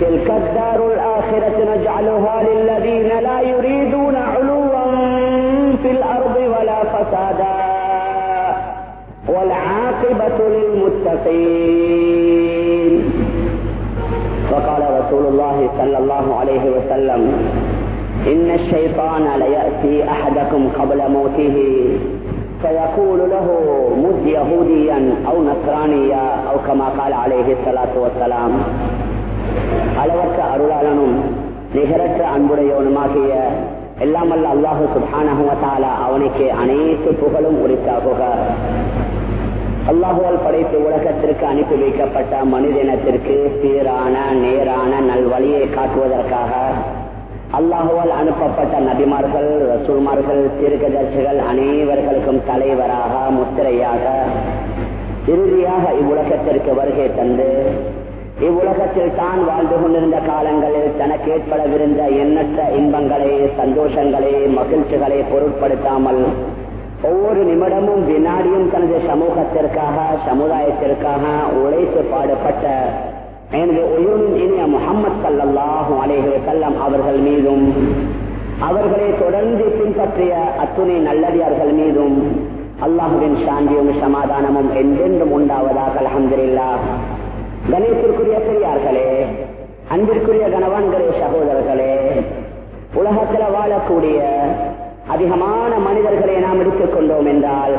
تلك الدار الآخرة نجعلها للذين لا يريدون علوا في الأرض ولا فسادا. والعاقبة للمتقين. وقال رسول الله صلى الله عليه وسلم إن الشيطان ليأتي أحدكم قبل موته فيقول له مت يهوديا أو نصرانيا أو كما قال عليه الصلاة والسلام. அளவற்ற அருளாளனும் நிகரற்ற அன்புடையவனுமாகிய எல்லாம் அல்ல அல்லாஹு சுபானகுவத்தால அவனுக்கு அனைத்து புகழும் உரித்தாகுக. அல்லாஹுவால் படைத்து உலகத்திற்கு அனுப்பி வைக்கப்பட்ட மனிதனத்திற்கு சீரான நேரான நல்வழியை காட்டுவதற்காக அல்லாஹுவால் அனுப்பப்பட்ட நபிமார்கள் ரசூல்மார்கள் தீர்க்கதர்சிகள் அனைவர்களுக்கும் தலைவராக முத்திரையாக இறுதியாக இவ்வுலகத்திற்கு வருகை தந்து இவ்வுலகத்தில் தான் வாழ்ந்து கொண்டிருந்த காலங்களில் தனக்கு ஏற்படவிருந்த எண்ணற்ற இன்பங்களை சந்தோஷங்களை மகிழ்ச்சிகளை பொருட்படுத்தாமல் ஒவ்வொரு நிமிடமும் வினாடியும் தனது சமூகத்திற்காக சமுதாயத்திற்காக உழைத்து பாடுபட்ட எனது உயிரும் இனிய முகமது சல்லாஹும் அலேஹே கல்லம் அவர்கள் மீதும் அவர்களை தொடர்ந்து பின்பற்றிய அத்துணை நல்லடியார்கள் மீதும் அல்லாஹுவின் சாந்தியும் சமாதானமும் என்றென்றும் உண்டாவதாக அலமதுல்லா கணேசிற்குரிய பெரியார்களே அன்பிற்குரிய கணவான்களே சகோதரர்களே உலகத்தில் வாழக்கூடிய அதிகமான மனிதர்களை நாம் எடுத்துக்கொண்டோம் என்றால்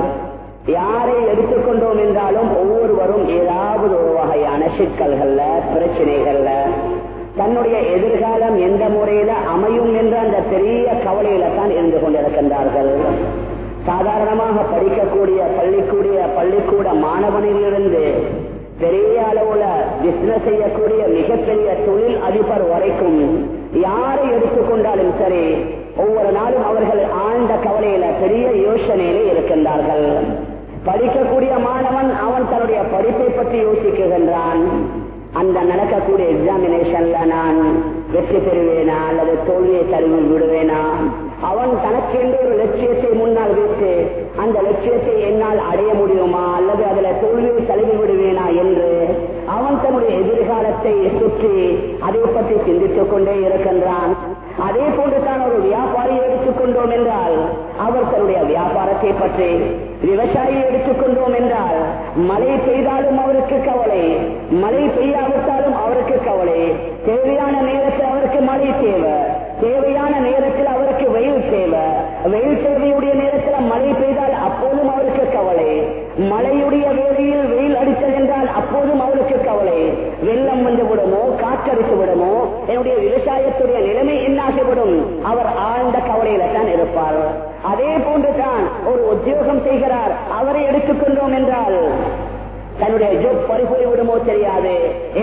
யாரை எடுத்துக்கொண்டோம் என்றாலும் ஒவ்வொருவரும் ஏதாவது ஒரு வகையான சிக்கல்கள்ல பிரச்சனைகள்ல தன்னுடைய எதிர்காலம் எந்த முறையில அமையும் என்ற அந்த பெரிய கவலையில தான் இருந்து கொண்டிருக்கின்றார்கள். சாதாரணமாக படிக்கக்கூடிய பள்ளிக்கூடிய பள்ளிக்கூட மாணவனிலிருந்து பிசினஸ் செய்யக்கூடிய மிகப்பெரிய தொழில் அதிபர் வரைக்கும் யாரை எடுத்துக்கொண்டாலும் சரி ஒவ்வொரு நாளும் அவர்கள் ஆழ்ந்த கவலையில பெரிய யோசனையில இருக்கின்றார்கள். படிக்கக்கூடிய மாணவன் அவன் தன்னுடைய படிப்பை பற்றி யோசிக்குகின்றான். அந்த நடக்கக்கூடிய எக்ஸாமினேஷன்ல நான் வெற்றி பெறுவேனா அல்லது தோல்வியை தழுவி விடுவேனா? அவன் தனக்கென்று ஒரு லட்சியத்தை முன்னால் வைத்து அந்த லட்சியத்தை என்னால் அடைய முடியுமா அல்லது அதுல தோல்வியை தழுவி விடுவேனா என்று அவன் தன்னுடைய எதிர்காலத்தை சுற்றி அதை பற்றி சிந்தித்துக் கொண்டே இருக்கின்றான். அதே போன்று தான் ஒரு வியாபாரி எடுத்துக்கொண்டோம் என்றால் அவர் தன்னுடைய வியாபாரத்தை பற்றி விவசாயியை எடுத்துக்கொண்டோம் என்றால் மழை பெய்தாலும் அவருக்கு கவலை மழை பெய்யாவிட்டாலும் அவருக்கு கவலை தேவையான நேரத்தில் அவருக்கு மழை தேவை. தேவையான நேரத்தில் அவருக்கு வெயில் தேவை வெயில் தேவையுடைய நேரத்தில் மழை பெய்தால் அப்போதும் அவருக்கு கவலை. மழையுடைய வேலையில் வெயில் அடித்தது என்றால் அப்போதும் அவருக்கு கவலை. வெள்ளம் வந்து விடுமோ? காற்றடித்து விடுமோ? என்னுடைய விவசாயத்துடைய நிலைமை என்னாகிவிடும்? அவர் ஆழ்ந்த கவலையில தான் இருப்பார். அதே போன்று தான் ஒரு உத்தியோகம் செய்கிறார். அவரை எடுத்துக்கொண்டோம் என்றால் தன்னுடைய ஜோப் பறிபோய் விடுமோ தெரியாது.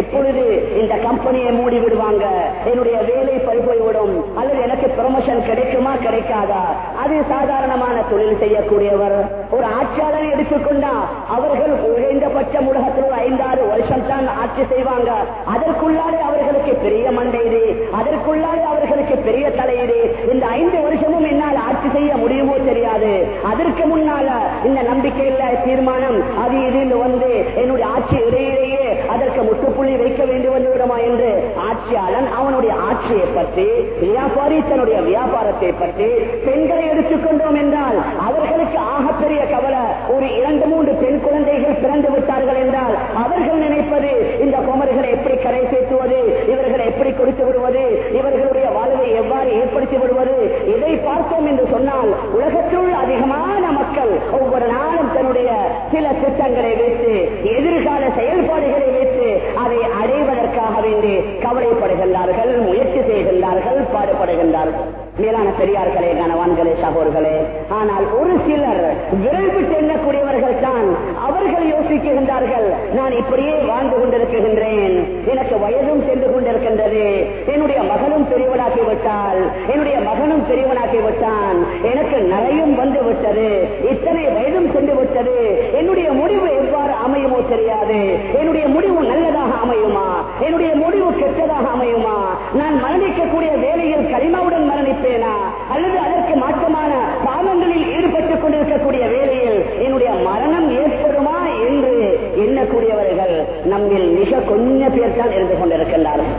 எப்பொழுது இந்த கம்பெனியை மூடி விடுவாங்க? என்னுடைய வேலை பறிபோய் விடும். அல்லது எனக்கு ப்ரொமோஷன் கிடைக்குமா கிடைக்காதா? அது சாதாரணமான தொழில் செய்யக்கூடியவர். ஒரு ஆட்சியாளர் எடுத்துக்கொண்டா அவர்கள் குறைந்தபட்ச உலகத்தில் ஒரு ஐந்தாறு வருஷம் தான் ஆட்சி செய்வாங்க. அதற்குள்ளாலே அவர்களுக்கு பெரிய மண்டைது அதற்குள்ளாலே அவர்களுக்கு பெரிய தலையீடு இந்த ஐந்து வருஷமும் என்னால் ஆட்சி செய்ய முடியுமோ தெரியாது. அதற்கு முன்னால இந்த நம்பிக்கையில் தீர்மானம் அது இதில் வந்து என்னுடைய ஆட்சி இடையிலேயே அதற்கு முற்றுப்புள்ளி வைக்க வேண்டும் என்று விடுமா என்று ஆட்சியாளன் அவனுடைய ஆட்சியை பற்றி வியாபாரி தன்னுடைய வியாபாரத்தை பற்றி பெண்களை எடுத்துக்கொண்டோம் என்றால் அவர்களுக்கு ஆகப்பெரிய கவலை. ஒரு இரண்டு மூன்று பெண் குழந்தைகள் பிறந்து விட்டார்கள் என்றால் அவர்கள் நினைப்பது இந்த குமர்களை எப்படி கரை சேர்த்துவது இவர்களை எப்படி கொடுத்து விடுவது இவர்களுடைய வாழ்வை எவ்வாறு ஏற்படுத்தி விடுவது இதை பார்த்தோம் என்று சொன்னால் உலகத்தில் அதிகமான மக்கள் ஒவ்வொரு நாளும் தன்னுடைய சில திட்டங்களை வைத்து எதிர்கால செயல்பாடுகளை வைத்து அதை அடைவதற்காக வேண்டி கவலைப்படுகின்றார்கள் முயற்சி செய்கின்றார்கள் பாடுபடுகின்றார்கள். மேலான பெரியார்களே கனவான்களே சகோர்களே ஆனால் ஒரு சிலர் விரைவு செல்லக்கூடியவர்கள் தான் அவர்கள் யோசிக்கின்றார்கள் நான் இப்படியே வாழ்ந்து கொண்டிருக்கின்றேன். எனக்கு வயதும் சென்று கொண்டிருக்கின்றது. என்னுடைய மகனும் பெரியவளாகி விட்டால் என்னுடைய மகனும் பெரியவனாக்கி விட்டான். எனக்கு நலையும் வந்து விட்டது. இத்தனை வயதும் சென்று விட்டது. என்னுடைய முடிவு எவ்வாறு அமையுமோ தெரியாது. என்னுடைய முடிவு நல்லதாக அமையுமா? என்னுடைய முடிவு கெட்டதாக அமையுமா? நான் மரணிக்கக்கூடிய வேலையில் கரிமாவுடன் மரணிப்பேன். கொண்டிருக்கிறேனா அல்லது அதற்கு மாற்றமான பாவங்களில் ஈடுபட்டுக் கொண்டிருக்கக்கூடிய வேலையில் என்னுடைய மரணம் ஏற்படுமா என்று எண்ணக்கூடியவர்கள் நம்மில் மிக கொஞ்ச பேர் தான் இருந்து கொண்டிருக்கின்றார்கள்.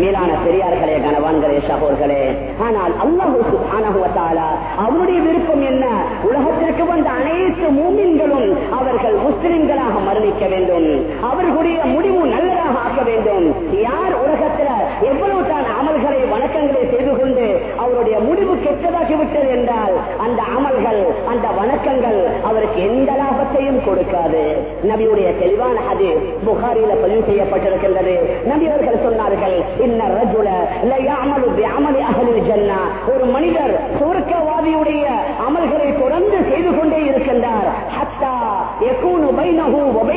மேலான பெரியார்களே கனவான்களே சகோர்களே ஆனால் அல்லாஹு சுபானகுவத்தாலா அவருடைய விருப்பம் என்ன? உலகத்திற்கு வந்த அனைத்து மூமின்களும் அவர்கள் முஸ்லிம்களாக மரணிக்க வேண்டும். அவர்களுடைய முடிவு நல்லதாக ஆக்க வேண்டும். யார் உலகத்தில் எவ்வளவு தான் அமல்களை வணக்கங்களை செய்து கொண்டு அவருடைய முடிவு கெட்டதாகிவிட்டது என்றால் அந்த அமல்கள் அந்த வணக்கங்கள் அவருக்கு எந்த லாபத்தையும் கொடுக்காது. நபியுடைய தெளிவான அது புகாரில பதிவு செய்யப்பட்டிருக்கின்றது. நபி அவர்கள் சொன்னார்கள் இன்ன ரஜுல லயஅமலு பிஅமலி அஹ்லில் ஒரு மனிதர் சுவர்க்கவாதியுடைய அமல்களை தொடர்ந்து செய்து கொண்டே இருக்கின்றார். ஹத்தா எக்கூனு பைனஹு வ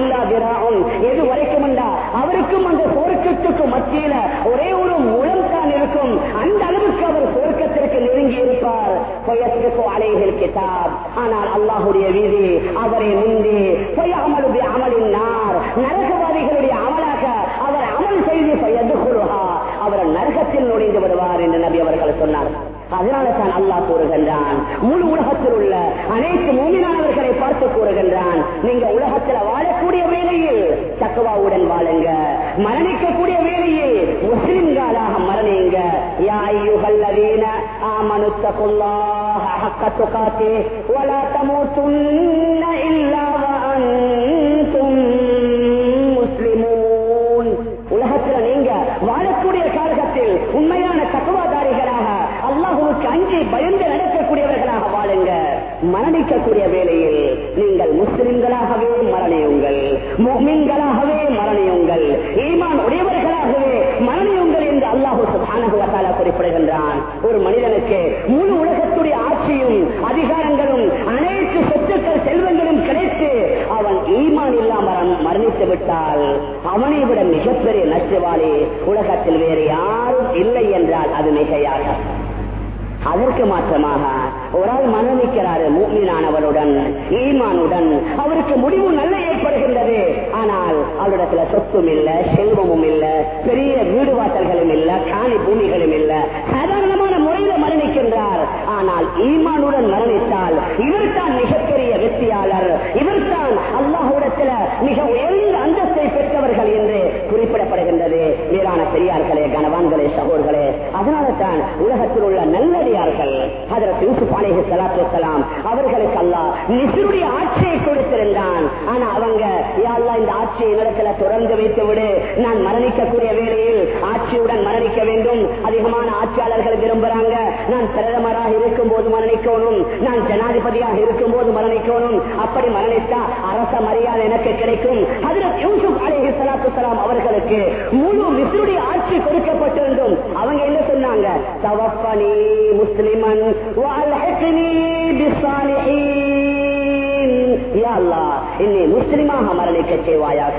இல்லா திராஉன். எது வரைக்கும் அவருக்கும் அந்த சுவர்க்கத்துக்கு மத்தியில ஒரே ஒரு இருக்கும். அந்த அளவுக்கு அவர் சுவர்க்கத்திற்கு நெருங்கி இருப்பார் அலைகள் அலைஹில் ஆனால் அல்லாஹுடைய வீதி அவரை முந்தி ஃபயஅமலு பிஅமலின் நார். நரகவாதிகளுடைய அமலாக அவர் அமல் செய்து பயதுகுருஹா அவர் நரகத்தில் நுழைந்து விடுவார் என்று நபி அவர்கள் சொன்னார் அதனால தான் அல்லாஹ் கூறுகின்றான் முழு உலகத்தில் உள்ள அனைத்து மூமினானவர்களை பார்த்து கூறுகின்றான் நீங்க உலகத்தில் வாழக்கூடிய வேலையில் தக்குவாவுடன் வாழுங்க மரணிக்கக்கூடிய வேலையில் முஸ்லிம்களாக மரணிங்க. உலகத்தில் ஹக்க இல்லா உலகத்துல நீங்க வாழக்கூடிய காலகத்தில் உண்மையான தக்குவா அஞ்சு பயந்து நடக்கக்கூடியவர்களாக வாழுங்க. மரணிக்கக்கூடிய வேளையில் நீங்கள் முஸ்லிம்களாகவே மரணியுங்கள். முக்மின்களாகவே மரணியுங்கள். ஈமான் உடையவர்களாகவே மரணியுங்கள் என்று அல்லாஹு சுபானகுவத்தால குறிப்பிடுகின்றான். ஒரு மனிதனுக்கு முழு உலகத்துடைய ஆட்சியும் அதிகாரங்களும் அனைத்து சொத்துக்கள் செல்வங்களும் கிடைத்து அவன் ஈமான் இல்லாமல் மரணித்து விட்டால் அவனை விட மிகப்பெரிய நச்சுவாளி உலகத்தில் வேறு யாரும் இல்லை என்றால் அது மிகையாக அதற்கு மாற்றமாக ஒரு ஆள் மரணிக்கிறாரு மூமினானவருடன் ஈமானுடன். அவருக்கு முடிவு நல்ல ஏற்படுகின்றது. ஆனால் அவரிடத்துல சொத்தும் இல்ல செல்வமும் இல்ல பெரிய வீடு வாசல்களும் இல்ல காணி பூமிகளும் இல்ல. சாதாரணமான முறையில மரணிக்கின்றார். ஆனால் ஈமானுடன் மரணித்தால் இவர்தான் மிகப்பெரிய வெற்றியாளர். இவர்தான் அல்லாஹுடத்துல மிக உயர்ந்த அந்தஸ்தை பெற்றவர்கள் என்று குறிப்பிடப்படுகின்றது. மேலான பெரியார்களே கனவான்களே சகோர்களே அதனால தான் உலகத்தில் உள்ள நல்லடியார்கள் அதற்கு அலேஹி சலாத்து வலாம் அவர்களுக்கு அல்லா நிசருடைய ஆட்சியை கொடுத்திருந்தான். ஆனா அவங்க யாழ்லா இந்த ஆட்சியை இடத்துல தொடர்ந்து வைத்து விடு. நான் மரணிக்கக்கூடிய வேளையில் ஆட்சியுடன் மரணிக்க வேண்டும். அதிகமான ஆட்சியாளர்கள் விரும்புறாங்க. நான் பிரதமராக இருக்கும் போது மரணிக்கணும். நான் ஜனாதிபதியாக இருக்கும் போது மரணிக்கணும். அப்படி மரணித்தா அரச மரியாதை எனக்கு கிடைக்கும். அதில் யூசுப் அலே சலாத்துலாம் அவர்களுக்கு முழு மிஸ்ருடைய ஆட்சி கொடுக்கப்பட்டிருந்தும் அவங்க என்ன சொன்னாங்க? தவப்பனி முஸ்லிமன் என்னை முஸ்லிமாக மரணிக்க செய்வாயாக.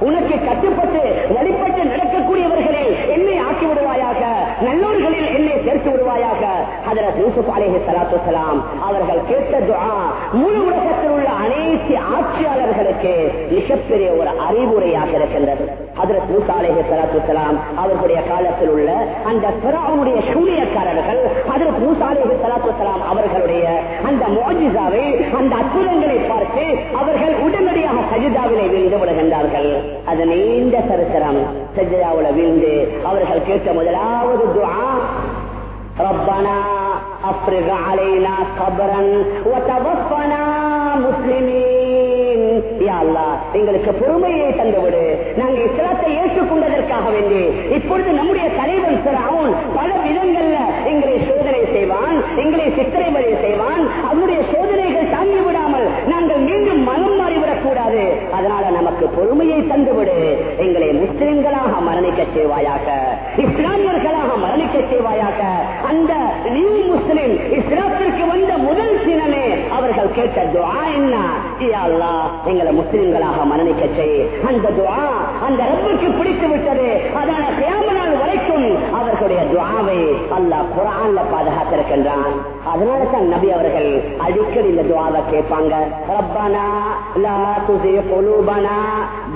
உனக்கு கட்டுப்பட்டு வழிபட்டு நடக்கக்கூடியவர்களை என்னை ஆக்கி விடுவாயாக நல்லோர்களில் என்னை சேர்த்து விடுவாயாக ஹதரத் யூசுப் அலேஹி சலாத்து சலாம் அவர்கள் கேட்ட துஆ முழு உலகத்தில் உள்ள அனைத்து ஆட்சியாளர்களுக்கு மிகப்பெரிய ஒரு அறிவுரையாக இருக்கின்றது. ஹதரத் மூசா அலேஹி சலாத்து சலாம் அவர்களுடைய காலத்தில் உள்ள அந்த பிராவுடைய சூனியக்காரர்கள் ஹதரத் மூசா அலேஹி சலாத்து சலாம் அவர்களுடைய அந்த மோஜிசாவை அந்த அற்புதங்களை பார்த்து அவர்கள் உடனடியாக சஜிதாவிலே வீழ்ந்து விடுகின்றார்கள். அது நீண்ட சரித்திரம். சஜிதாவில் வீழ்ந்து அவர்கள் கேட்ட முதலாவது துவா ربنا افرغ علينا صبرا وتوفنا مسلمين يا الله எங்களுக்கு பொறுமையை தந்துவிடு நாங்கள் இஸ்லாத்தை ஏற்றுக்கொண்டதற்காக வேண்டி இப்பொழுது நம்முடைய தலைவன் அவன் பல விதங்கள்ல எங்களை சோதனை செய்வான் எங்களை சித்திரைவதை செய்வான் அவனுடைய சோதனைகள் தாங்கி விடாமல் நாங்கள் மீண்டும் மனம் மாறிவிடக் கூடாது அதனால நமக்கு பொறுமையை தந்துவிடு எங்களை முஸ்லிம்களாக மரணிக்க செய்வாயாக இஸ்லாமியர்களாக அருள் செய்வாயாக. அந்த நீ முஸ்லிம் இஸ்லாத்திற்கு வந்த முதல் தினமே அவர்கள் கேட்ட துவா என்ன? எங்களை முஸ்லிம்களாக மரணிக்க செய். அந்த துவா அந்த ரப்புக்கு பிடித்து விட்டது. அதான கேமனால் வரைக்கும் அவர்களுடைய துவாவை அல்லா குரான்ல பாதுகாத்திருக்கின்றான். அதனால தான் நபி அவர்கள் அடிக்கடி இந்த துவாவை கேட்பாங்க. ரப்பானா லா துசி பொலூபனா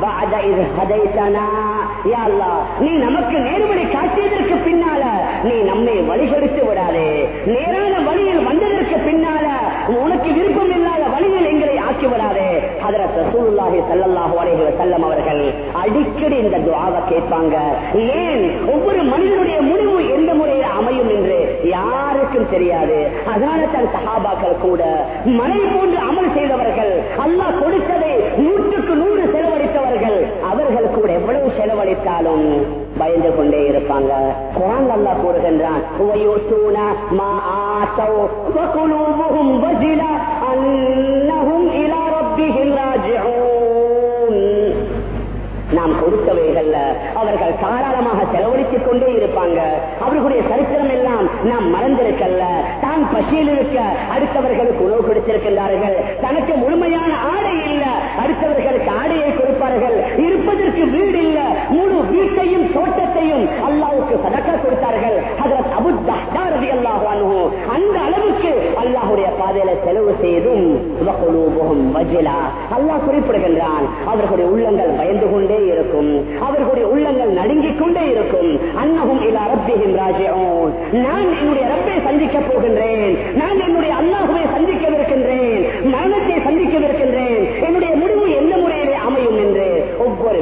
பாத இது ஹதைத்தனா? யா அல்லா நீ நமக்கு நேர்வழி காட்டியதற்கு பின்னால நீ நம்மை வழிகெடுத்து விடாதே. நேரான வழியில் வந்ததற்கு பின்னால உனக்கு விருப்பம் இல்லாத வழியில் எங்களை ஆக்கி விடாதே. அதற்கு ரசூலுல்லாஹி ஸல்லல்லாஹு அலைஹி செல்லம் அவர்கள் அடிக்கடி இந்த துவாவை கேட்பாங்க. ஏன்? ஒவ்வொரு மனிதனுடைய முடிவு எந்த முறையில் அமையும் என்று யாருக்கும் தெரியாது. அதனால தன் சஹாபாக்கள் கூட மனை போன்று அமல் செய்தவர்கள் அல்லாஹ் கொடுத்ததை நூற்றுக்கு நூறு செலவு அவர்கள் கூட எவ்வளவு செலவழித்தாலும் பயந்து கொண்டே இருப்பாங்க குரான் அல்லாஹ் கூறுகின்றான் அன்னஹும் இலா ரப்பிஹிம் ராஜிஊன்." நாம் அவர்கள் தாராளமாக செலவழித்துக் கொண்டே இருப்பாங்க. அவர்களுடைய சரித்திரம் எல்லாம் நாம் மறந்திருக்கல்ல. தான் பசியில் இருக்க அடுத்தவர்களுக்கு உணவு கொடுத்திருக்கின்றார்கள். தனக்கு முழுமையான ஆடை இல்ல. அடுத்தவர்களுக்கு ஆடையை கொடுப்பார்கள். இருப்பதற்கு வீடு இல்ல. முழு வீட்டையும் தோட்டத்தையும் அல்லாவுக்கு சதக்க கொடுத்தார்கள். அதற்கு அந்த அளவுக்கு அல்லாஹுடைய பாதையில செலவு செய்தும் அல்லாஹ் குறிப்பிடுகின்றான் அவர்களுடைய உள்ளங்கள் பயந்து கொண்டே இருக்கும். அவர்களுடைய உள்ளங்கள் நடுங்கிக் கொண்டே இருக்கும். அன்னகும் இலா ரப்பிஹிம் ராஜிஊன். நான் என்னுடைய ரப்பை சந்திக்க போகின்றேன். நான் என்னுடைய அல்லாஹுவை சந்திக்கவிருக்கின்றேன். மரணத்தை சந்திக்கவிருக்கின்றேன். என்னுடைய முடிவு எந்த முறையிலே அமையும் என்று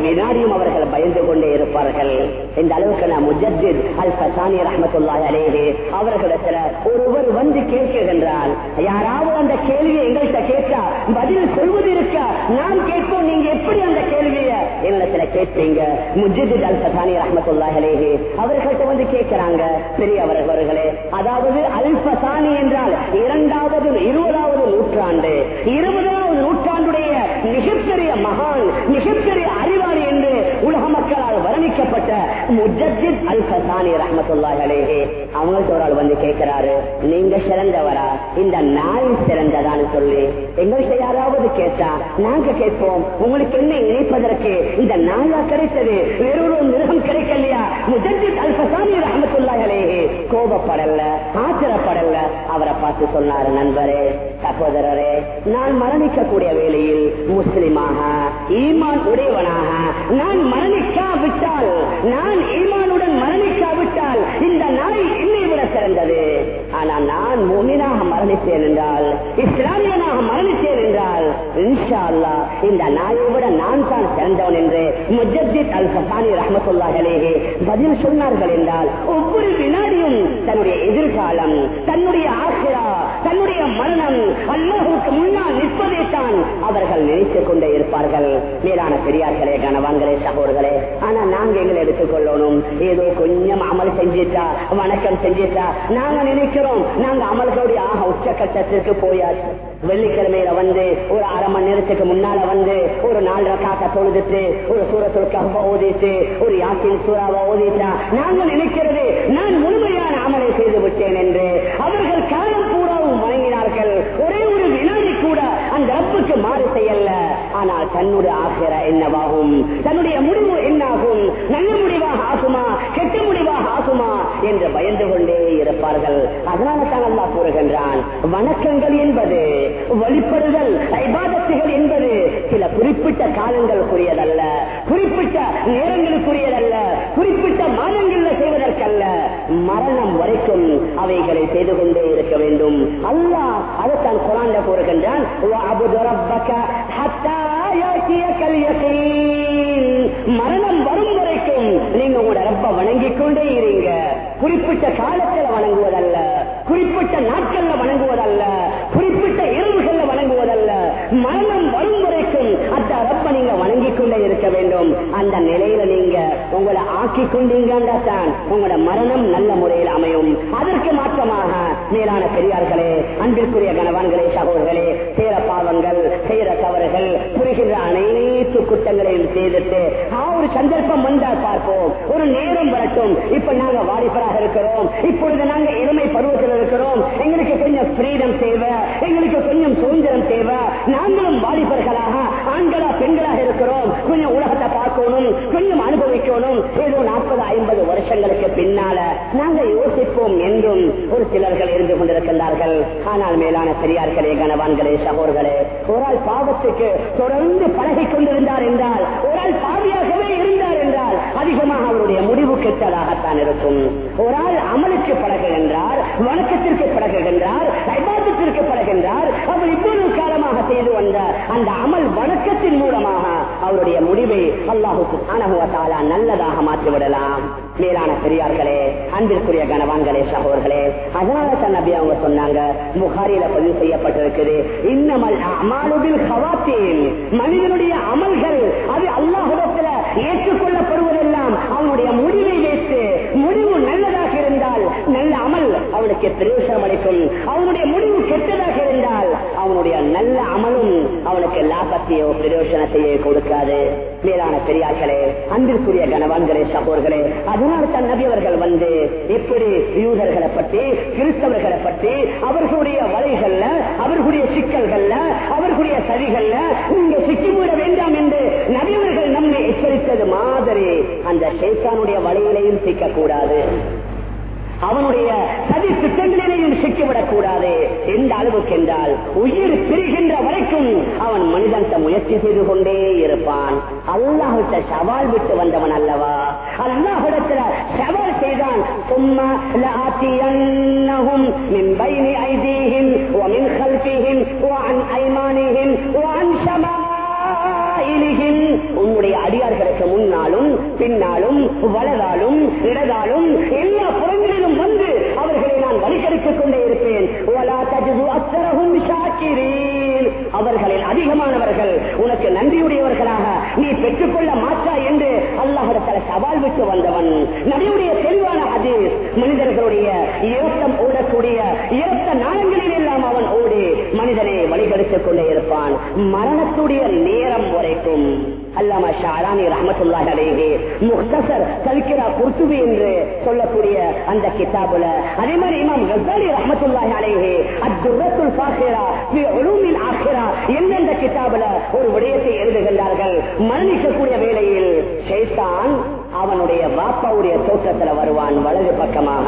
ஒவ்வொரு வினாடியும் அவர்கள் பயந்து கொண்டே இருப்பார்கள். இந்த அளவுக்கு நான் முஜத்தித் அல் பசானி ரஹமத்துல்லாஹி அலேஹே அவர்களிடத்துல ஒருவர் வந்து கேட்கின்றார். யாராவது அந்த கேள்வியை எங்கள்கிட்ட கேட்டா பதில் சொல்வது இருக்க? நாம் கேட்போம் நீங்க எப்படி அந்த கேள்வியை? என்னிடத்துல கேட்பீங்க. முஜித் அல் பசானி ரஹமத்துல்லாஹி அலேஹே அவர்கள்ட்ட வந்து கேட்கிறாங்க. பெரியவர்களே அதாவது அல் பசானி என்றால் இரண்டாவது இருபதாவது நூற்றாண்டு. இருபதாவது நூற்றாண்டுடைய மிகப்பெரிய மகான் மிகப்பெரிய அறிவாளி என்று அவர்களால் வர்ணிக்கப்பட்ட முஜஜித் அல் ஹசானி ரஹமத்துல்லாஹி அலைஹி. அவங்கள்ட்ட ஒரு ஆள் வந்து கேட்கிறாரு நீங்க சிறந்தவரா? இந்த நாய் சிறந்ததான்னு சொல்லி. எங்கள்கிட்ட யாராவது கேட்டா நாங்க கேட்போம். உங்களுக்கு என்ன இணைப்பதற்கு? இந்த நாயா கிடைத்தது. வேறொரு மிருகம் கிடைக்கலையா? முஜஜித் அல் ஹசானி ரஹமத்துல்லாஹி அலைஹி கோபப்படல ஆத்திரப்படல. அவரை பார்த்து சொன்னாரு நண்பரே சகோதரரே நான் மரணிக்கக்கூடிய வேளையில் முஸ்லிமாக ஈமான் உடையவனாக நான் மரணிக்காவிட்டால் நான் ஈமானுடன் மரணிக்காவிட்டால் இந்த நாய் என்னை விட சிறந்தது. ஆனால் நான் முமினாக மரணித்தேன் என்றால் இஸ்லாமியனாக மரணித்தேன் என்றால் இன்ஷா அல்லா இந்த நாயை விட நான் தான் சிறந்தவன் என்று முஜத்தித் அல் சசானி ரஹமத்துல்லாஹலேயே பதில் சொன்னார்கள் என்றால் ஒவ்வொரு வினாடியும் தன்னுடைய எதிர்காலம் தன்னுடைய ஆசிரா தன்னுடைய மரணம் அல்லாஹுக்கு முன்னால் நிற்பதை தான் அவர்கள் நினைத்துக் கொண்டே இருப்பார்கள். மேலான பெரியார்களே கனவான்களே சகோதரர்களே ஆனா நாங்க எங்களை எடுத்துக்கொள்ளணும் ஏதோ கொஞ்சம் அமல் செஞ்சிட்டா வணக்கம் செஞ்சிட்டா நாங்க நினைக்கிறோம். நாங்க அமல்களுடைய ஆக உச்சக்கட்டத்திற்கு போயாச்சு. வெள்ளிக்கிழமையில வந்து ஒரு அரை மணி நேரத்துக்கு முன்னால வந்து ஒரு நாலு ரக்காக்க தொழுதுட்டு ஒரு சூரத்துல் ஓதிட்டு ஒரு யாத்தின் சூறாவை ஓதிட்டா நாங்க நினைக்கிறது. நான் முழு செய்து விட்டேன் என்று. அவர்கள் காலம் பூராவும் வணங்கினார்கள். ஒரே ஒரு அந்த ரப்புக்கு மாறு செய்யல. ஆனால் தன்னுடைய ஆசிர என்னவாகும்? தன்னுடைய முடிவு என்னாகும்? நல்ல முடிவாக ஆகுமா? கெட்ட முடிவாக ஆகுமா? என்று பயந்து கொண்டே இருப்பார்கள். அதனால தான் அல்லா கூறுகின்றான் வணக்கங்கள் என்பது வழிபடுதல் ஐபாதத்துகள் என்பது சில குறிப்பிட்ட காலங்களுக்குரியதல்ல. குறிப்பிட்ட நேரங்களுக்குரியதல்ல. குறிப்பிட்ட மாதங்களில் செய்வதற்கல்ல. மரணம் வரைக்கும் அவைகளை செய்து கொண்டே இருக்க வேண்டும். அல்லாஹ் அதைத்தான் குரான் கூறுகின்றான் وَاعْبُدْ رَبَّكَ حَتَّى يَأْتِيَكَ الْيَقِينُ. மரணம் வரும் வரைக்கும் நீங்க உங்களோட ரப்ப வணங்கிக் கொண்டே இருங்க குறிப்பிட்ட காலத்துல வணங்குவதல்ல குறிப்பிட்ட நாட்கள்ல வணங்குவதல்ல குறிப்பிட்ட இரவுகள்ல வணங்குவதல்ல மரணம் நீங்க இருக்க வேண்டும். அந்த நிலையில நீங்க உங்களை ஆக்கி கொண்டீங்கன்னா தான் உங்களோட மரணம் நல்ல முறையில் அமையும். அதற்கு மாற்றமாக மேலான பெரியார்களே அன்பிற்குரிய கணவான்களே சகோதரர்களே சேர பாவங்கள் செய்யற தவறுகள் புரிகின்ற அனைத்து குற்றங்களையும் செய்துட்டு ஆ, ஒரு சந்தர்ப்பம் வந்தால் பார்ப்போம். ஒரு நேரம் வரட்டும். இப்ப நாங்க வாலிபராக இருக்கிறோம். இப்பொழுது நாங்க இளமை பருவத்தில் இருக்கிறோம். எங்களுக்கு கொஞ்சம் ஃப்ரீடம் தேவை. எங்களுக்கு கொஞ்சம் சுதந்திரம் தேவை. நாங்களும் வாலிபர்களாக ஆண்களா பெண்களாக இருக்கிறோம். கொஞ்சம் உலகத்தை பார்க்கணும் கொஞ்சம் அனுபவிக்கணும். ஏதோ நாற்பது ஐம்பது வருஷங்களுக்கு பின்னால நாங்கள் யோசிப்போம் என்றும் ஒரு சிலர்கள் இருந்து கொண்டிருக்கின்றார்கள். ஆனால் மேலான பெரியார்களே கனவான்களே சகோர்களே ஒரு ஆள் பாவத்துக்கு தொடர்ந்து பழகி கொண்டிருந்தார் என்றால் ஒரு ஆள் பாவியாகவே இருந்தார் அதிகமாக அவருடைய முடிவு கெட்டதாகத்தான் இருக்கும். ஒரு ஆள் அமலுக்கு பழகுகின்றார் வணக்கத்திற்கு பழகுகின்றார் ஐபாதத்திற்கு பழகின்றார் அவர் இவ்வளவு காலமாக செய்து வந்த அந்த அமல் வணக்கத்தின் மூலமாக அவருடைய முடிவை அல்லாஹுக்கு அனகுவத்தாலா நல்லதாக மாற்றிவிடலாம். மேலான பெரியார்களே அன்பிற்குரிய கனவான்களே சகோதர்களே அதனால தான் நபி அவங்க சொன்னாங்க புகாரியில பதிவு செய்யப்பட்டிருக்குது. இன்னமல் அமாலுபில் ஹவாத்தீன் மனிதனுடைய அமல்கள் அது அல்லாஹுடத்துல ஏற்றுக்கொள்ளப்படுவதெல்லாம் அவனுடைய முடிவை வைத்து முடிவு நல்லதாக இருந்தால் நல்ல அமல் அவனுக்கு பிரயோசனம் அளிக்கும். அவனுடைய முடிவு கெட்டதாக இருந்தால் அவனுடைய நல்ல அமலும் அவனுக்கு லாபத்தையோ பிரயோசனத்தையோ கொடுக்காது. மேலான பெரியார்களே அன்பிற்குரிய கனவான்களே சகோர்களே அதனால தன் நபியவர்கள் வந்து இப்படி யூதர்களை பற்றி கிறிஸ்தவர்களை பற்றி அவர்களுடைய வலைகள்ல அவர்களுடைய சிக்கல்கள்ல அவர்களுடைய சதிகள்ல நீங்க சிக்கிவிட வேண்டாம் என்று நபியவர்கள் நம்மை எச்சரித்தது மாதிரி அந்த சேத்தானுடைய வலையிலையும் சிக்கக்கூடாது அவனுடைய சதி திட்டங்களிலேயும் சிக்கிவிடக் கூடாது எந்த அளவுக்கு என்றால் உயிர் பிரிகின்ற வரைக்கும் அவன் மனிதன் முயற்சி செய்து கொண்டே இருப்பான் அல்லாஹிட்ட சவால் விட்டு வந்தவன் அல்லவா அல்லாஹிடத்துல சவால் செய்தான் சும்மா لآتينهم من بين أيديهم ومن خلفهم وعن أيمانهم وعن شمائلهم உன்னுடைய அடியார்களுக்கு முன்னாலும் பின்னாலும் வலதாலும் இடதாலும் எல்லா புறங்களிலும் அதிகமானவர்கள் உனக்கு நன்றியுடையவர்களாக நீ பெற்றுக்கொள்ள மாற்றா என்று அல்லாஹிடத்தில் சவால் விட்டு வந்தவன். நபியுடைய தெளிவான ஹதீஸ் மனிதர்களுடைய இரத்தம் ஓடக்கூடிய இரத்த நாளங்களில் எல்லாம் அவன் ஓடி மனிதனை வழிகெடுத்துக் கொண்டே இருப்பான். மரணத்துடைய நேரம் வரைக்கும். அல்லாமா ஷாரானி ரஹமத்துல்லா அலைஹி முக்தசர் கல்கிரா குர்த்துவி என்று சொல்லக்கூடிய அந்த கிதாபுல. அதே மாதிரி இமாம் கசாலி ரஹமத்துல்லா அலைஹி அத்துரத்துல் ஃபாஹிரா உலூமின் உலூமில் எந்தெந்த கிதாபுல ஒரு விடயத்தை எழுதுகின்றார்கள்? மரணிக்கக்கூடிய வேளையில் ஷேத்தான் அவனுடைய பாப்பாவுடைய தோற்றத்துல வருவான் வலது பக்கமாக.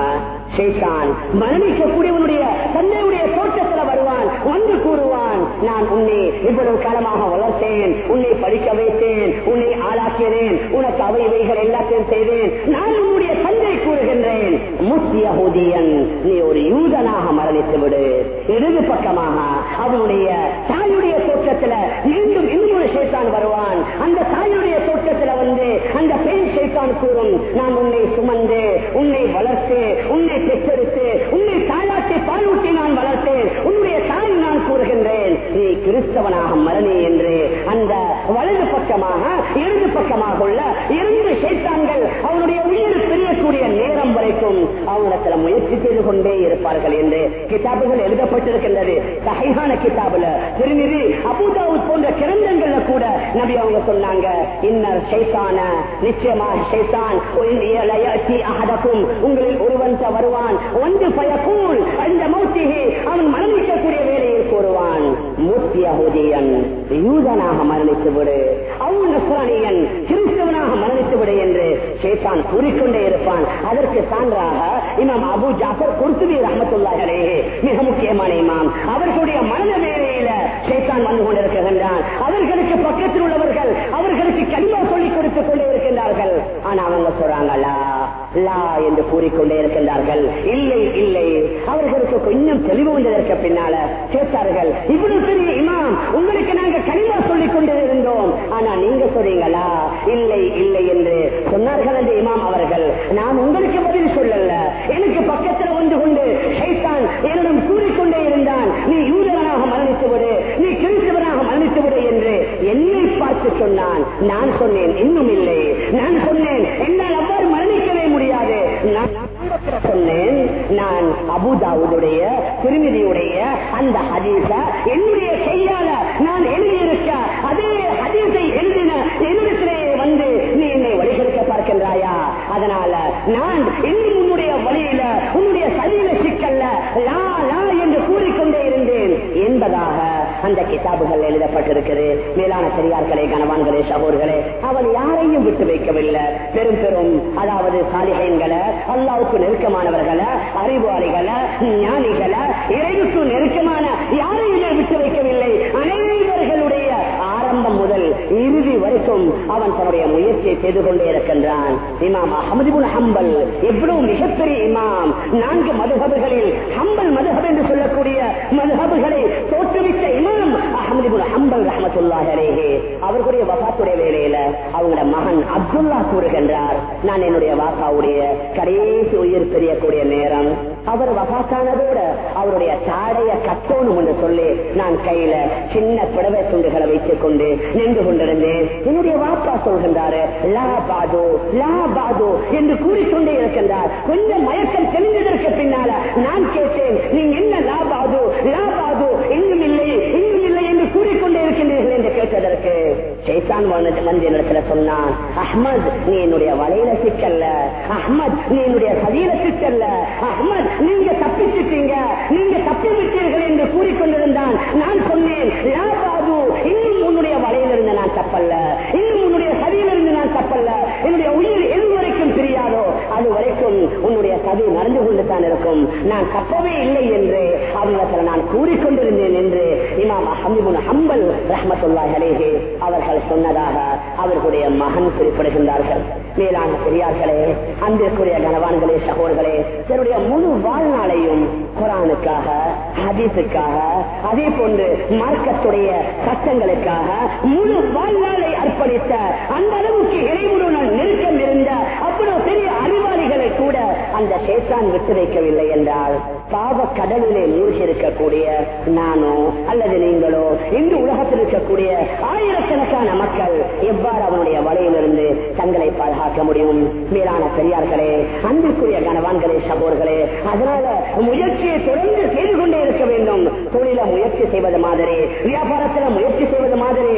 ஷைத்தான் மரணிக்கக்கூடியவனுடைய தந்தையுடைய தோட்டத்தில் வருவான். வந்து கூறுவான் நான் உன்னை இவ்வளவு காலமாக வளர்த்தேன். உன்னை படிக்க வைத்தேன். உன்னை ஆளாக்கினேன். உனக்கு அவை இவைகள் எல்லாத்தையும் செய்தேன். நான் உன்னுடைய தந்தை கூறுகின்றேன். முத்தியகுதியன் நீ ஒரு யூதனாக மரணித்து விடு இடது பக்கமாக அவனுடைய தாயுடைய தோற்றத்துல மீண்டும் சேத்தான் வருவான். அந்த தாயுடைய தோட்டத்தில் வந்து அந்த பெண் சேத்தான் கூறும் நான் உன்னை சுமந்து உன்னை வளர்த்து உன்னை பெற்றெடுத்து உன்னை தாயாட்டி பாலூட்டி நான் வளர்த்தேன் உன்னுடைய தாய் நான் கூறுகின்றேன். நீ கிறிஸ்தவனாக மரணி என்று அந்த வலது பக்கமாக இடது பக்கமாக உள்ள இரண்டு அவனுடைய உயிர் பிரியக்கூடிய நேரம் வரைக்கும் அவனிடத்தில் முயற்சி செய்து கொண்டே இருப்பார்கள் என்று கிதாபுகள் எழுதப்பட்டிருக்கின்றது. சகையான கிதாபுல திருநிதி அபுதாவுத் போன்ற கிரந்தங்கள்ல கூட நபி அவங்க சொன்னாங்க இன்னர் ஷைத்தான நிச்சயமாக ஷைத்தான் அகதக்கும் உங்களில் ஒருவன் வருவான் ஒன்று பயக்கூல் அந்த மௌத்திகி அவன் மரணிக்கக்கூடிய வேலையில் கூறுவான். மூர்த்தியகுதியன் யூதனாக மரணித்து விடு நஸ்ரானியன் கிறிஸ்தவனாக மரணித்து விடு என்று சேத்தான் கூறிக்கொண்டே இருப்பான். அதற்கு சான்றாக இமாம் அபு ஜாஃபர் குர்துபி ரஹமத்துல்லாஹரே மிக முக்கியமான இமாம் அவர்களுடைய மரண வேலையில சேத்தான் வந்து கொண்டிருக்கின்றான். அவர்களுக்கு பக்கத்தில் உள்ளவர்கள் அவர்களுக்கு கனிமா சொல்லிக் கொடுத்துக் கொண்டே இருக்கின்றார்கள். ஆனா அவங்க சொல்றாங்களா லா என்று கூறிக்கொண்டே இருக்கின்றார்கள். இல்லை இல்லை. அவர்களுக்கு கொஞ்சம் தெளிவு வந்ததற்கு பின்னால சேர்த்தார்கள் இவ்வளவு பெரிய இமாம் உங்களுக்கு நாங்கள் கனிமா சொல்லிக் கொண்டே இருந்தோம் ஆனா சொல்றீங்களா? இல்லை இல்லை என்று சொன்னார்கள் அந்த இமாம் அவர்கள். நான் உங்களுக்கு பதில் சொல்லல. எனக்கு பக்கத்தில் வந்து கொண்டு ஷைத்தான் என்னிடம் கூறிக்கொண்டே இருந்தான். நீ யூதவனாக மரணித்து விடு. நீ கிறிஸ்தவனாக மரணித்து விடு என்று என்னை பார்த்து சொன்னான். நான் சொன்னேன் இன்னும் இல்லை. நான் சொன்னேன் என்னால் அவ்வாறு மரணிக்கவே முடியாது. நான் சொன்னேன். நான் அபுதாவுடைய திருமதியுடைய அந்த ஹதீச என்னுடைய கையால நான் எழுதியிருக்க அதே ஹதீசை எழுதின என்னிடத்திலே வந்து நீ என்னை வழிகெடுக்க பார்க்கின்றாயா? அதனால நான் இன்னும் உன்னுடைய வழியில உன்னுடைய சரீர சிக்கல்ல லா லா என்று கூறிக்கொண்டே இருந்தேன். என்பதாக அந்த கிதாபுகள் எழுதப்பட்டிருக்கிறது. மேலான பெரியார்களே கனவான்களே சகோர்களே அவன் யாரையும் விட்டு வைக்கவில்லை. பெரும் பெரும் அதாவது சாலிகைங்களை அல்லாவுக்கு நெருக்கமானவர்களை அறிவாளிகளை ஞானிகளை இறைவுக்கு நெருக்கமான யாரையுமே விட்டு வைக்கவில்லை. அனைவர்களுடைய ஆரம்பம் முதல் இறுதி வரைக்கும் அவன் தன்னுடைய முயற்சியை செய்து கொண்டே இருக்கின்றான். இமாம் அஹமதிபுல் ஹம்பல் எவ்வளவு மிகப்பெரிய இமாம். நான்கு மதுகபுகளில் ஹம்பல் மதுகப் என்று சொல்லக்கூடிய மதுகபுகளை தோற்றுவித்த ஹம்பல் ரஹமத்துல்லாஹ் அலேஹே அவர்களுடைய வபாத்துடைய வேலையில அவங்களோட மகன் அப்துல்லா கூறுகின்றார் நான் என்னுடைய வாப்பாவுடைய கடைசி உயிர் தெரியக்கூடிய நேரம் அவர் வபாத்தானதோட அவருடைய தாடைய கட்டோனும் என்று சொல்லி நான் கையில சின்ன புடவை துண்டுகளை வைத்துக் கொண்டு நின்று கொண்டிருந்தேன். என்னுடைய வாப்பா சொல்கின்றாரு லா பாது லா பாது என்று கூறிக்கொண்டே இருக்கின்றார். கொஞ்சம் மயக்கம் தெளிந்ததற்கு பின்னால நான் கேட்டேன் நீ என்ன லா பாது லா பாது? இன்னும் இல்லை இருக்கின்றீர்கள் என்று கேட்டதற்கு சைத்தான் வந்து இடத்துல சொன்னான் அஹ்மத் நீ என்னுடைய வலையில சிக்கல்ல. அஹ்மத் நீ என்னுடைய சதியில சிக்கல்ல. அஹ்மத் நீங்க தப்பிச்சுட்டீங்க. நீங்க தப்பி விட்டீர்கள் என்று கூறிக்கொண்டிருந்தான். நான் சொன்னேன் யா பாபு இன்னும் உன்னுடைய வலையிலிருந்து நான் தப்பல்ல. இன்னும் உன்னுடைய சதியிலிருந்து நான் தப்பல்ல. என்னுடைய உயிர் எது வரைக்கும் தெரியாதோ அது வரைக்கும் உன்னுடைய கதை நடந்து கொண்டுதான் இருக்கும். நான் தப்பவே இல்லை என்று அவர்களிடத்தில் நான் கூறிக்கொண்டிருந்தேன் என்று இமாம் ஹமிபுன் ஹம்பல் ரஹமத்துல்லா அலேஹே அவர்கள் சொன்னதாக அவர்களுடைய மகன் குறிப்பிடுகின்றார்கள். மேலான பெரியார்களே அன்பிற்குரிய கனவான்களே சகோதர்களே தன்னுடைய முழு வாழ்நாளையும் குரானுக்காக ஹதீஸுக்காக அதே போன்று மார்க்கத்துடைய சட்டங்களுக்காக முழு வாழ்நாளை அர்ப்பணித்த அந்த அளவுக்கு இறைவனுடன் நெருக்கம் இருந்த அவ்வளவு பெரிய அறிவாளிகளை கூட அந்த சேத்தான் விட்டு வைக்கவில்லை என்றால் பாவ கடலிலே மூழ்கி இருக்கக்கூடிய நானோ அல்லது நீங்களோ இன்று உலகத்தில் இருக்கக்கூடிய ஆயிரக்கணக்கான மக்கள் எவ்வாறு அவனுடைய வலையிலிருந்து தங்களை பாதுகாக்க முடியும்? மேலான பெரியார்களே அன்புக்குரிய கனவான்களே சபோர்களே அதனால முயற்சியை தொடர்ந்து செய்து கொண்டே இருக்க வேண்டும். தொழில முயற்சி செய்வது மாதிரி வியாபாரத்துல முயற்சி செய்வது மாதிரி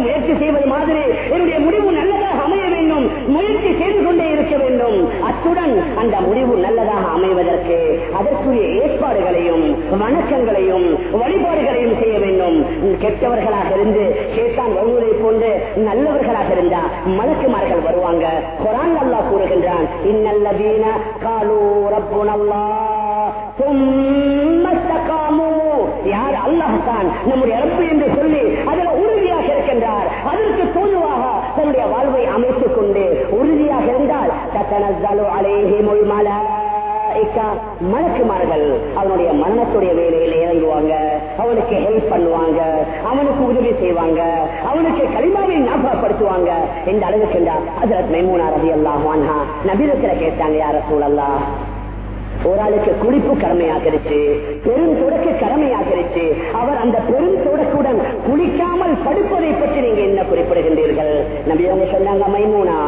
விவசாயத்துல முயற்சி செய்வது மாதிரி என்னுடைய முடிவு நல்லதாக அமைய வேண்டும். முயற்சி செய்து கொண்டே இருக்க வேண்டும். அத்துடன் அந்த முடிவு நல்லதாக அமைவதற்கு அதற்குரிய ஏற்பாடுகளையும் வணக்கங்களையும் வழிபாடுகளையும் செய்ய வேண்டும். கெட்டவர்களாக இருந்து சேத்தான் வருவதை போன்று நல்லவர்களாக இருந்தா மலக்குமார்கள் வருவாங்க. குரான் நல்லா கூறுகின்றான் இன்னல்லதீன காலு ரப்புனல்லா யார் அல்லாஹான் நம்முடைய அரப்பு என்று சொல்லி அதில் உறுதியாக இருக்கின்றார். அதற்கு தூதுவாக தன்னுடைய வாழ்வை அமைத்துக் கொண்டு உறுதியாக இருந்தால் தத்தனு அலேஹி மொழிமல மலக்குமார்கள் அவனுடைய மரணத்துடைய வேலையில இறங்குவாங்க அவனுக்கு ஹெல்ப் பண்ணுவாங்க அவனுக்கு உதவி செய்வாங்க அவனுக்கு கலிமாவை ஞாபகப்படுத்துவாங்க இந்த அளவுக்கு அதுல மைமூனா ரவி அல்லாஹ் நபிரத்துல கேட்டாங்க யார சூழல்லா ஒரு ஆளுக்கு குளிப்பு கடமையாகிருச்சு பெரும் தொடக்க கடமையாகிருச்சு அவர் அந்த பெரும் தொடக்குடன் குளிக்காமல் படுப்பதை பற்றி நீங்க என்ன குறிப்பிடுகின்றீர்கள்? நம்பி அவங்க சொன்னாங்க மைமூனா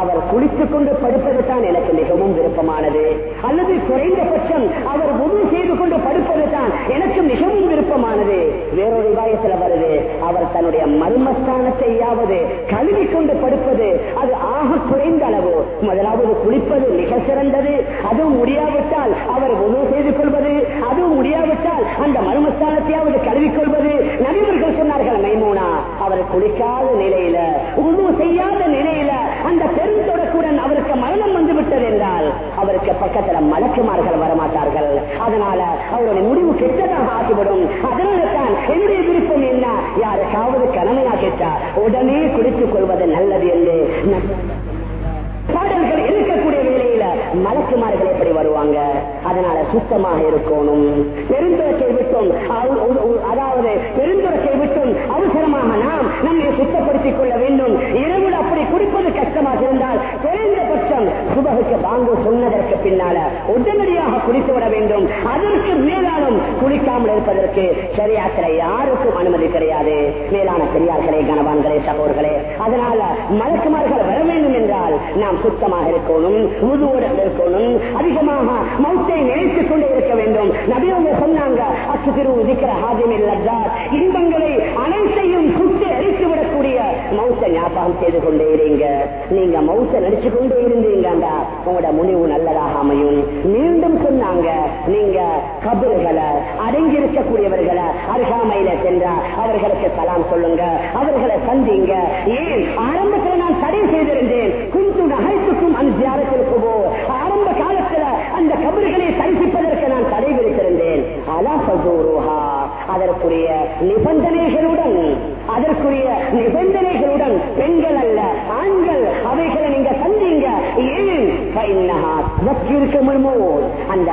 அவர் குளித்துக் கொண்டு படுப்பது தான் எனக்கு மிகவும் விருப்பமானது. அல்லது குறைந்தபட்சம் அவர் உதவி செய்து கொண்டு படுப்பது தான் எனக்கு மிகவும் விருப்பமானது. வேறொரு விவாயத்தில் வருது அவர் தன்னுடைய மர்மஸ்தானத்தையாவது கழுவி கொண்டு படுப்பது அது ஆக குறைந்த அளவு. முதலாவது குளிப்பது மிக சிறந்தது அதுவும் முடியாவிட்டால் அவர் உணவு செய்து கொள்வது அதுவும் முடியாவிட்டால் அந்த மர்மஸ்தானத்தையாவது கழுவிக்கொள்வது நபிவர்கள் சொன்னார்கள் மைமூனா அவர் குளிக்காத நிலையில உணவு செய்யாத நிலையில அந்த பெருந்தொடக்குடன் அவருக்கு மரணம் வந்து விட்டது என்றால் அவருக்கு பக்கத்துல மலக்குமார்கள் வரமாட்டார்கள். அதனால அவருடைய முடிவு கெட்டதாக ஆகிவிடும். அதனால தான் என்னுடைய விருப்பம் என்ன? யாருக்காவது கடமையா கேட்டா உடனே குடித்துக் கொள்வது நல்லது என்று. பாடல்கள் இருக்கக்கூடிய வேலையில மலக்குமார்கள் எப்படி வருவாங்க? அதனால சுத்தமாக இருக்கணும். பெருந்துறக்கை விட்டும் அதாவது பெருந்துறக்கை விட்டும் அவசரமாக நாம் நம்மை சுத்தப்படுத்திக் கொள்ள வேண்டும். இரவில் அப்படி குடிப்பது கஷ்டமாக இருந்தால் குறைந்தபட்சம் சுபகுக்கு வாங்க சொன்னதற்கு பின்னால உடனடியாக குடித்து விட வேண்டும். அதற்கு மேலாலும் குளிக்காமல் இருப்பதற்கு சரியாக்களை யாருக்கும் அனுமதி கிடையாது. மேலான பெரியார்களே கனவான்களே சகோர்களே அதனால மலக்குமார்கள் வர வேண்டும் என்றால் நாம் சுத்தமாக இருக்கணும் உதுவுடன் இருக்கணும். அதிகமாக மௌத்தை நினைத்துக் கொண்டே இருக்க வேண்டும். நபியவங்க சொன்னாங்க அச்சுதிரு உதிக்கிற ஹாஜிமில் லத்தார் இன்பங்களை அனைத்தையும் சுட்டு அழித்து விடக்கூடிய மௌத்த ஞாபகம் செய்து கொண்டே இருங்க. நீங்க மௌத்த நடிச்சு கொண்டே இருந்தீங்கடா உங்களோட முடிவு நல்லதாக அமையும். மீண்டும் சொன்னாங்க நீங்க கபர்களை அடங்கியிருக்கக்கூடியவர்களை அருகாமையில சென்றா அவர்களுக்கு சலாம் சொல்லுங்க. அவர்களை சந்திங்க. ஏன்? ஆரம்பத்தில் நான் தடை செய்திருந்தேன். குந்து நகைத்துக்கும் அந்த தியானத்திற்கு போ அந்த கபர்களை தரிசிப்பதற்கு நான் தடை விதித்திருந்தேன் அதற்குரிய நிபந்தனைகளுடன் அதற்குரிய நிபந்தனைகளுடன் பெண்கள் அல்ல ஆண்கள் அவைகளை நீங்க சந்திங்க. ஏன்? அந்த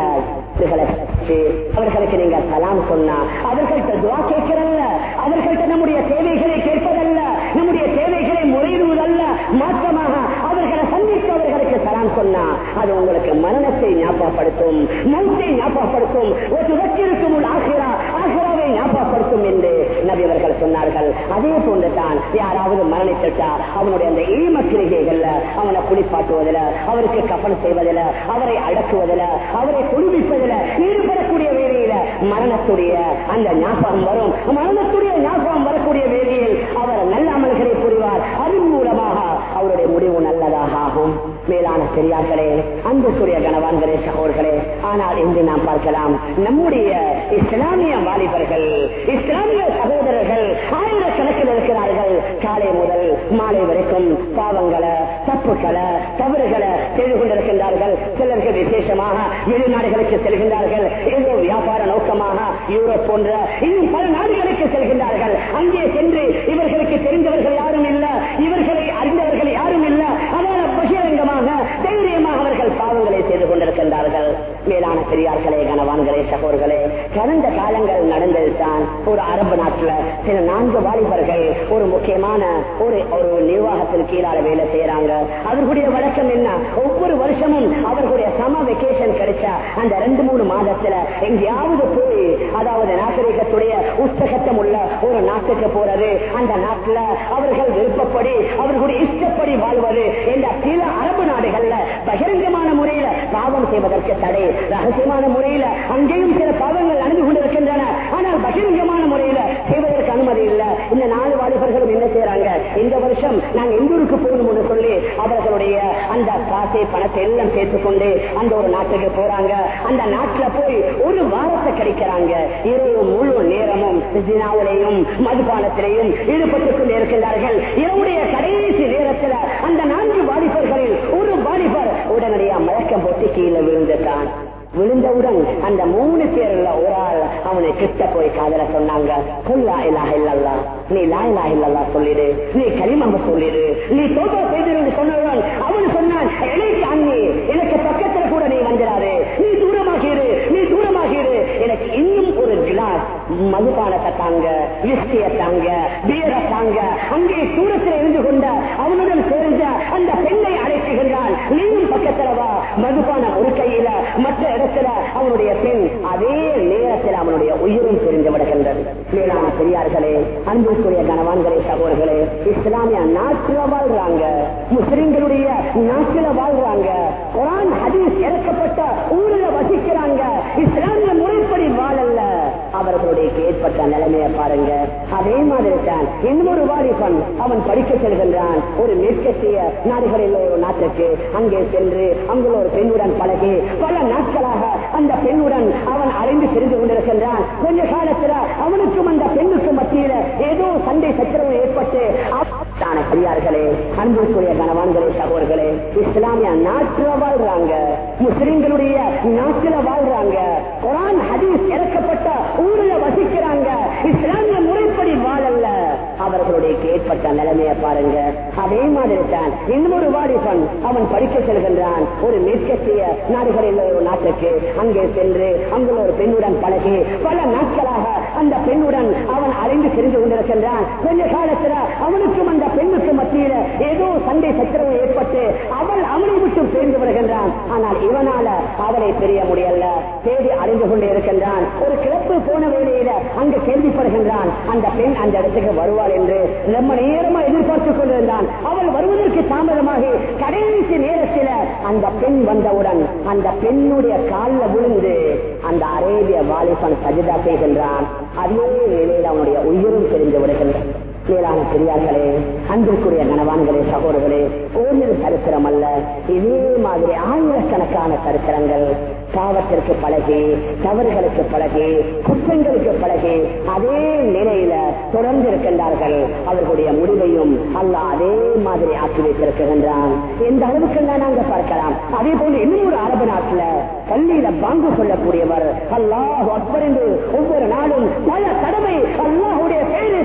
அவர்களுக்கு நீங்க சலாம் சொன்னா அவர்கள்ட்ட துவா கேட்கிறல்ல அவர்கள்ட்ட நம்முடைய தேவைகளை கேட்பதல்ல நம்முடைய தேவைகளை முறையிடுவதல்ல மாற்றமாக அவர்களை சந்தித்து அவர்களுக்கு சலாம் சொன்னா அது உங்களுக்கு மரணத்தை ஞாபகப்படுத்தும் மௌத்தை ஞாபகப்படுத்தும் ஒரு வச்சிருக்கும் ஆசிரா ஆசிராவை ஞாபகப்படுத்தும் என்று நபி அவர்கள் சொன்னார்கள். அதே போன்று தான் யாராவது மரணித்துட்டா அவனுடைய அந்த ஈம கிரிகைகள்ல அவனை குளிப்பாட்டுவதில் அவருக்கு கப்பல் செய்வதில் அவரை அடக்குவதில் அவரை குளிப்பிப்பதில் ஈடுபடக்கூடிய வேலையில மரணத்துடைய அந்த ஞாபகம் வரும். மரணத்துடைய ஞாபகம் வரக்கூடிய வேலையில் அவர் நல்ல அமல்களை புரிவார். அதன் மூலமாக அவருடைய முடிவு நல்லதாக ஆகும் மேலான பெரியார்களே அன்புக்குரிய கணவான்களே சகோர்களே ஆனால் இன்று நாம் பார்க்கலாம் நம்முடைய இஸ்லாமிய வாலிபர்கள் இஸ்லாமிய சகோதரர்கள் ஆயிரக்கணக்கில் இருக்கிறார்கள். காலை முதல் மாலை வரைக்கும் பாவங்களை தப்புக்களை தவறுகளை செய்து கொண்டிருக்கின்றார்கள். சிலர்கள் விசேஷமாக வெளிநாடுகளுக்கு செல்கின்றார்கள். ஏதோ வியாபார நோக்கமாக யூரோப் போன்ற இன்னும் பல நாடுகளுக்கு செல்கின்றார்கள். அங்கே சென்று இவர்களுக்கு தெரிந்தவர்கள் யாரும் இல்லை இவர்களை அறிந்தவர்கள் யாரும் இல்லை. தைரியமாக பாவங்களை செய்து கொண்டிருக்கின்றார்கள். மேலான பெரியார்களே கனவான்களே சகோர்களே கடந்த காலங்கள் நடந்ததுதான் ஒரு அரபு நாட்டுல சில நான்கு வாலிபர்கள் ஒரு முக்கியமான ஒரு ஒரு நிர்வாகத்தின் கீழால வேலை செய்யறாங்க அவர்களுடைய வழக்கம் என்ன? ஒவ்வொரு வருஷமும் அவர்களுடைய சம வெக்கேஷன் கிடைச்சா அந்த ரெண்டு மூணு மாதத்துல எங்கேயாவது போய் அதாவது நாகரிகத்துடைய உச்சகத்தம் உள்ள ஒரு நாட்டுக்கு போறது. அந்த நாட்டுல அவர்கள் விருப்பப்படி அவர்களுடைய இஷ்டப்படி வாழ்வது. என்ற சில அரபு நாடுகள்ல ரகசியமான முறையில பாவம் செய்வதற்கு தடை. ரகசியமான முறையில அங்கேயும் சில பாவங்கள் நடந்து கொண்டிருக்கின்றன. ஆனால் பகிரங்கமான முறையில செய்வதற்கு அனுமதி இல்ல. இந்த நாலு வாலிபர்களும் என்ன செய்யறாங்க இந்த வருஷம் நாங்க எங்கூருக்கு போகணும்னு சொல்லி அவர்களுடைய அந்த காசை பணத்தை எல்லாம் சேர்த்துக்கொண்டு அந்த ஒரு நாட்டுக்கு போறாங்க. அந்த நாட்டுல போய் ஒரு வாரத்தை கிடைக்கிறாங்க இரவு முழு நேரமும் ஜினாவிலையும் மதுபானத்திலையும் ஈடுபட்டுக் கொண்டிருக்கிறார்கள் இரவுடைய கடைசி நேரத்தில் அந்த நான்கு வாலிபர்களில் ஒரு வாலிபர் மயக்கம் போட்டு கீழே விழுந்துட்டான். விழுந்தவுடன் அந்த மூணு பேர்ல ஒரு ஆள் அவனை கிட்ட போய் காதல சொன்னாங்க. கொல்லா இலாக இல்லல்லா நீ லா இலாக இல்லல்லா சொல்லிடு. நீ கரிமம்ப சொல்லிடு. நீ தோட்டா செய்திருந்து சொன்னவுடன் அவன் சொன்னான் எனக்கு அண்ணி எனக்கு பக்கத்துல கூட நீ வந்துடாது. நீ தூரமாகிடு நீ தூரமாகிடு எனக்கு இன்னும் ஒரு கிளாஸ் மதுபானத்தை தாங்க விஸ்கிய தாங்க தாங்க அங்கே தூரத்தில் இருந்து கொண்ட அவனுடன் சேர்ந்த அந்த பெண்ணை அழைக்குகின்றான் நீயும் பக்கத்துல வா. மதுபான ஒரு கையில மற்ற இடத்துல அவனுடைய பெண் அதே நேரத்தில் அவனுடைய உயிரும் தெரிந்து விடுகின்றது. மேலான பெரியார்களே அன்புக்குரிய கனவான்களே சகோதர்களே இஸ்லாமிய நாட்டில வாழ்றாங்க முஸ்லிம்களுடைய நாட்டில வாழ்றாங்க குரான் ஹதீஸ் இறக்கப்பட்ட ஊரில் வசிக்கிறாங்க இஸ்லாமிய முறைப்படி வாழல்ல. அவர்களுடைய ஏற்பட்ட நிலைமையை பாருங்க. அதே மாதிரி தான் இன்னொரு வாலிபன் அவன் படிக்க செல்கின்றான். ஒரு மேற்கத்திய நாடுகளில் ஒரு நாட்டுக்கு. அங்கே சென்று அங்குள்ள ஒரு பெண்ணுடன் பழகி பல நாட்களாக அந்த பெண்ணுடன் அவன் அறிந்து தெரிந்து கொண்டிருக்கின்றான். கொஞ்ச காலத்தில் அவனுக்கும் அந்த பெண்ணுக்கும் மத்தியில் ஏதோ சண்டை சச்சரவு ஏற்பட்டு அன்பான பெரியார்களே அன்புக்குரிய கணவான்களே சகோதரர்களே இஸ்லாமிய நாட்டில வாழ்றாங்க முஸ்லிம்களுடைய நாட்டில வாழ்றாங்க குரான் ஹதீஸ் இறக்கப்பட்ட ஊரில் வசிக்கிறாங்க இஸ்லாமிய முறைப்படி வாழல்ல. அவர்களுடைய ஏற்பட்ட நிலைமையை பாருங்க. அதே மாதிரி தான் இன்னொரு வாலிபன் அவன் படிக்க செல்கின்றான். ஒரு மேற்கத்திய நாடுகளில் ஒரு நாட்டுக்கு அங்கே சென்று அங்குள்ள ஒரு பெண்ணுடன் பழகி பல நாட்களாக அந்த பெண்ணுடன் அவன் அறிந்து தெரிந்து கொண்டிருக்கின்றான். கொஞ்ச காலத்துல அவனுக்கும் அந்த பெண்ணுக்கு மத்தியில ஏதோ சண்டை சச்சரவு ஏற்பட்டு அவள் அவனை விட்டு தெரிந்து வருகின்றான் ஆனால் இவனால அவளை தெரிய முடியல. தேடி அறிந்து கொண்டே இருக்கின்றான். ஒரு கிளப்பு போன வேளையில அங்கு கேள்விப்படுகின்றான். அந்த பெண் அந்த இடத்துக்கு வருவாள் என்று ரொம்ப நேரமா எதிர்பார்த்துக் கொண்டிருந்தான். அவள் வருவதற்கு தாமதமாக கடைசி நேரத்தில் அந்த பெண் வந்தவுடன் அந்த பெண்ணுடைய காலில் விழுந்து அந்த அரேபிய வாலிபன் சஜிதா செய்கின்றான். அதே வேளையில் அவனுடைய உயிரும் தெரிந்து விடுகின்றான் மேலான பெரியார்களே அன்பிற்குரிய கனவான்களே சகோதரர்களே ஓரிரு சரித்திரம் அல்ல இதே மாதிரி ஆயிரக்கணக்கான சரித்திரங்கள் பாவத்திற்கு பழகி தவறுகளுக்கு பழகி குற்றங்களுக்கு பழகி அதே நிலையில தொடர்ந்து இருக்கின்றார்கள் அவர்களுடைய முடிவையும் அல்ல அதே மாதிரி ஆக்கி வைத்திருக்கின்றான். எந்த அளவுக்கு நாங்க பார்க்கலாம்? அதே போல இன்னொரு அரபு நாட்டுல பள்ளியில பாங்கு சொல்லக்கூடியவர் அல்லாஹ் அக்பர் என்று ஒவ்வொரு நாளும் பல தடவை அல்லாஹுடைய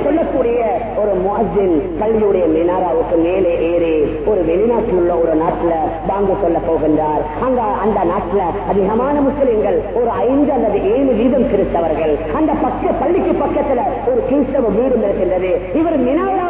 சொல்லக்கூடிய ஒரு முஹின் கல்வியுடைய மினாராவுக்கு மேலே ஏறி ஒரு வெளிநாட்டில் உள்ள ஒரு நாட்டுல பாங்கு சொல்ல போகின்றார். அங்க அந்த நாட்டுல அதிகமான முஸ்லிம்கள் ஒரு ஐந்து அல்லது ஏழு வீதம் கிறிஸ்தவர்கள் அந்த பக்க பள்ளிக்கு பக்கத்துல ஒரு கிறிஸ்தவ வீடு இருக்கின்றது. இவர் மினாரா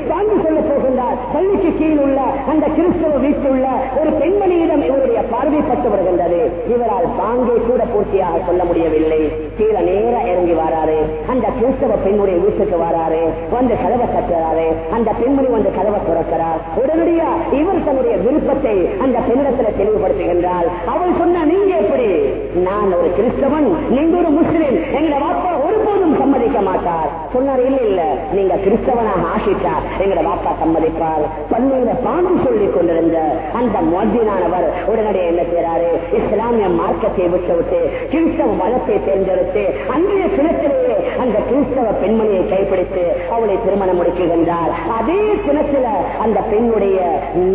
ஏறி பாங்கு சொல்ல போகின்றார் பள்ளிக்கு கீழ் உள்ள அந்த கிறிஸ்தவ வீட்டில் உள்ள ஒரு பெண்மணியிடம் இவருடைய பார்வைப்பட்டு வருகின்றது. இவரால் பாங்கை கூட பூர்த்தியாக சொல்ல முடியவில்லை. கீழே நேர இறங்கி வராரு. அந்த கிறிஸ்தவ பெண்ணுடைய வீட்டுக்கு வராரு. வந்து கதவை கட்டுறாரு அந்த பெண்மணி வந்து கதவை துறக்கிறார். உடனடியா இவர் தன்னுடைய விருப்பத்தை அந்த பெண்ணிடத்தில் தெளிவுபடுத்துகின்றால் அவள் சொன்ன நீங்க எப்படி? நான் ஒரு கிறிஸ்தவன். நீங்க ஒரு முஸ்லிம். எங்களை வாப்பா ஒரு சம்மதிக்க மாட்டார் சொன்னார் இல்ல. இல்ல நீங்க கிறிஸ்தவனாக ஆசிட்டா எங்களை வாப்பா சம்மதிப்பார். பல்வேறு பாம்பு சொல்லிக் கொண்டிருந்த அந்த மொஜினானவர் உடனடியே என்ன செய்யறாரு இஸ்லாமிய மார்க்கத்தை விட்டு விட்டு கிறிஸ்தவ மதத்தை தேர்ந்தெடுத்து அன்றைய சினத்திலேயே அந்த கிறிஸ்தவ பெண்மணியை கைப்பிடித்து அவளை திருமணம் முடிக்குகின்றார் அதே சினத்துல அந்த பெண்ணுடைய